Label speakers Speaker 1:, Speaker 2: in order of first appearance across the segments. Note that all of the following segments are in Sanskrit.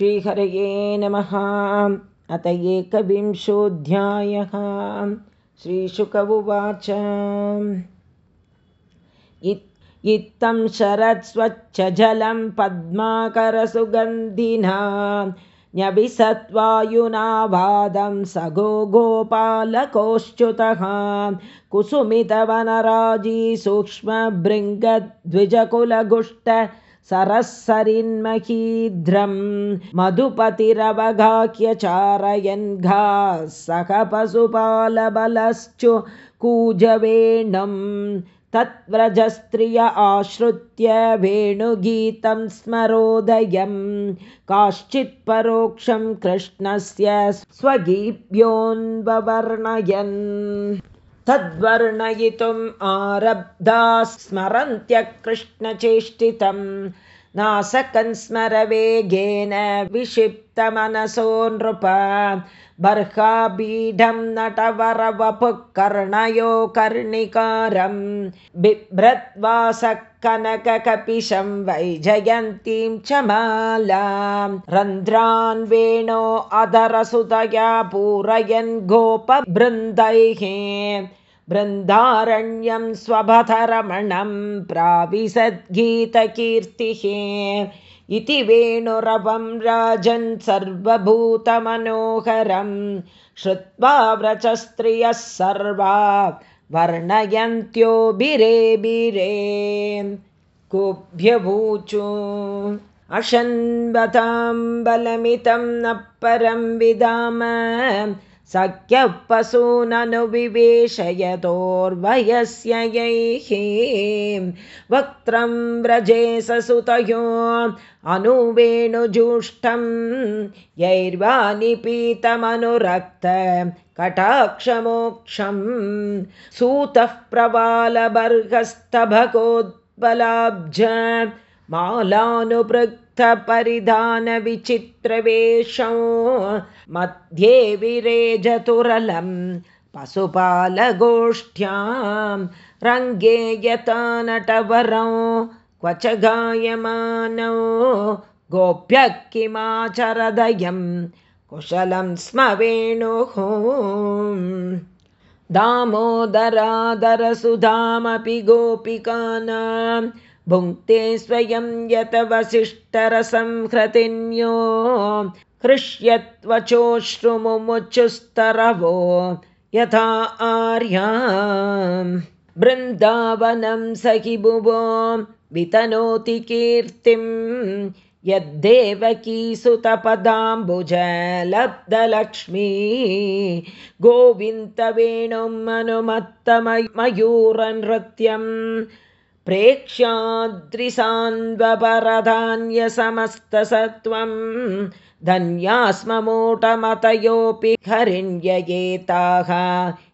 Speaker 1: श्रीहरये नमः। अत एकविंशोऽध्यायः। श्रीशुक उवाच। इत्थं शरत्स्वच्छजलं पद्माकरसुगन्धिना न्यभिसत्वायुनावादं सगो गोपालकोश्च्युतः कुसुमितवनराजी सूक्ष्मभृङ्गद्विजकुलगुष्ट सरःसरिन्महीध्रं मधुपतिरवगाख्यचारयन्घा सह पशुपालबलश्चु कूजवेणुं तत्व्रजस्त्रिय आश्रित्य वेणुगीतं स्मरोदयं काश्चित्परोक्षं कृष्णस्य स्वगीभ्योऽन्ववर्णयन् तद्वर्णयितुम् आरब्धा स्मरन्त्यकृष्णचेष्टितं नासकन् स्मरवेगेन विक्षिप्तमनसो नृप। बर्हाबीढं नटवरवपुः कर्णयो कर्णिकारं। बिभ्रद्वासः कनककपिशं वैजयन्तीं च मालां रन्ध्रान् वेणो अधरसुतया पूरयन् गोपबृन्दैः बृन्दारण्यं स्वभधरमणं प्राविशद्गीतकीर्तिः इति वेणुरवं राजन् सर्वभूतमनोहरं श्रुत्वा व्रचस्त्रियः सर्वा वर्णयन्त्यो बिरे बिरे कुभ्यभूचु अशन्वतां बलमितं न परं विदाम सख्यः पशूननुविवेशयतोर्वयस्य यैः वक्त्रं व्रजे ससुतयो अनुवेणुजुष्टं यैर्वा निपीतमनुरक्त कटाक्षमोक्षं सूतः प्रवालबर्हस्तभगोद्बलाब्ज मालानुपृक्तपरिधानविचित्रवेषं मध्ये विरेजतुरलं पशुपालगोष्ठ्यां रङ्गे यथा नटवरौ क्व च गायमानौ गोप्यः किमाचरदयं कुशलं स्म वेणुः दामोदरादरसुधामपि गोपिकानां भुङ्क्ते स्वयं यत वसिष्ठरसंहृतिन्यो हृष्यत्वचोश्रुमुमुचुस्तरवो यथा आर्या बृन्दावनं सखि भुवो वितनोति कीर्तिं यद्देवकी सुतपदाम्बुजलब्धलक्ष्मी। गोविन्दवेणुम् अनुमत्तमयूरनृत्यम् प्रेक्ष्याद्रिसान्वपरधान्यसमस्तसत्त्वं धन्या स्म मोटमतयोऽपि हरिण्ययेताः।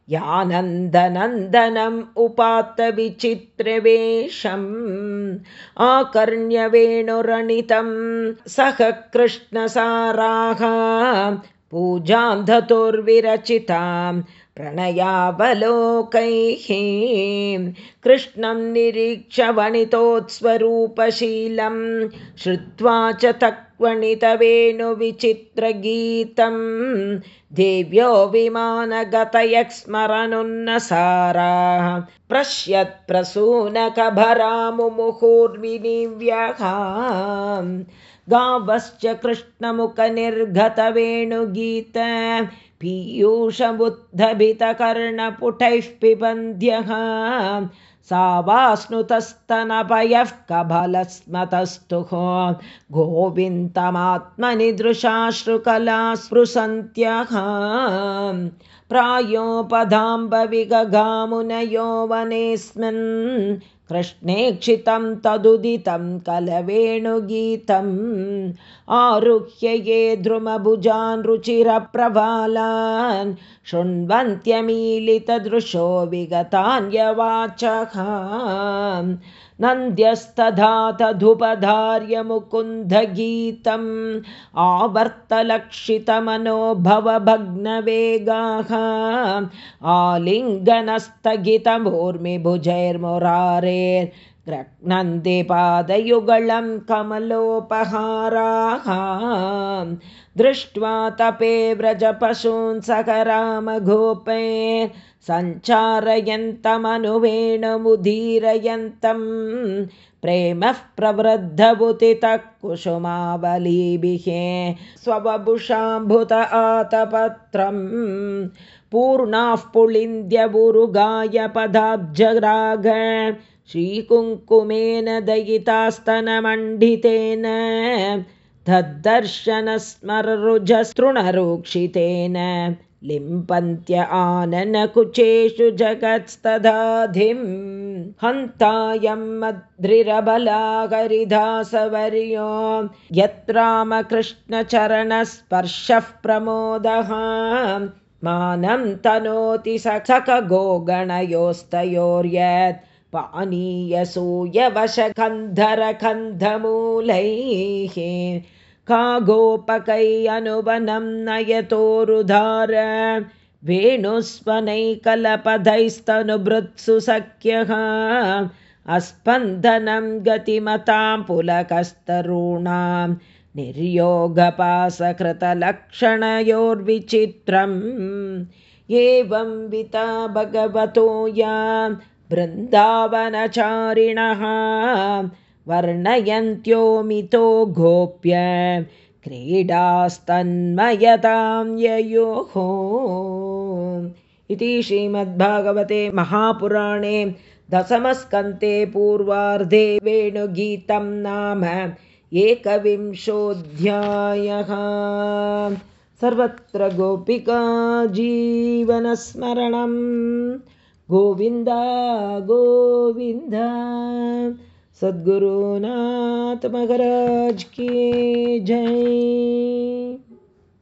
Speaker 1: यानन्दनन्दनम् उपात्तविचित्रवेषम् आकर्ण्यवेणुरणितं सह कृष्णसाराः पूजां धतुर्विरचितां प्रणयावलोकैः कृष्णं निरीक्ष्य वणितोत्स्वरूपशीलं श्रुत्वा च तक्वणितवेणुविचित्रगीतं देव्यो विमानगतयः स्मरनुन्नसाराः प्रस्यत्प्रसूनकभरामुमुहुर्विनिव्यः गावश्च कृष्णमुखनिर्गतवेणुगीत पीयूषबुद्धभितकर्णपुटैः पिबन्ध्यः। सा वा स्नुतस्तनपयः कबलस्मतस्तुः गोविन्दमात्मनि दृशाश्रुकला स्पृशन्त्यः प्रायोपधाम्बविगगामुनयो वनेऽस्मिन् कृष्णेक्षितं तदुदितं कलवेणुगीतम्। आरुह्य ये द्रुमभुजान् रुचिरप्रबालान् शृण्वन्त्यमीलितदृशो विगतान्यवाचः। नन्द्यस्तधा तदुपधार्य मुकुन्दगीतम् आवर्तलक्षितमनोभवभग्नवेगाः आलिङ्गनस्थगितमूर्मिभुजैर्मुरारेर् ग्रह्णन्ति पादयुगलं कमलोपहाराः दृष्ट्वा तपे व्रजपशून् सकरामगोपे सञ्चारयन्तमनुवेणुमुदीरयन्तं प्रेमः प्रवृद्धबुतितः कुसुमावलीभिः स्वबभुषाम्भुत आतपत्रम् पूर्णाः पुलिन्द्यबुरुगाय पदाब्जराग श्रीकुङ्कुमेन दयितास्तनमण्डितेन तद्दर्शनस्मररुजस्तृणरोक्षितेन लिम्पन्त्य आननकुचेषु जगत्स्तदाधिं हन्तायं मद्रिरबलाकरिदासवर्यो यत्रामकृष्णचरणस्पर्शः प्रमोदः। मानं तनोति सकगोगणयोस्तयोर्यत् पानीयसूयवशकन्धरकन्धमूलैः। का गोपकै अनुवनं नयतोरुधार वेणुस्वनैकलपदैस्तनुभृत्सु सख्यः अस्पन्दनं गतिमतां पुलकस्तरूणां निर्योगपासकृतलक्षणयोर्विचित्रम्। एवं विता भगवतो या बृन्दावनचारिणः वर्णयन्त्योमितो गोप्य क्रीडास्तन्मयतां ययोः। इति श्रीमद्भागवते महापुराणे दशमस्कन्ते पूर्वार्धे वेणुगीतं नाम एकविंशोऽध्यायः। सर्वत्र गोपिका जीवनस्मरणं। गोविन्द गोविन्द सद्गुरुनाथ महाराज की जय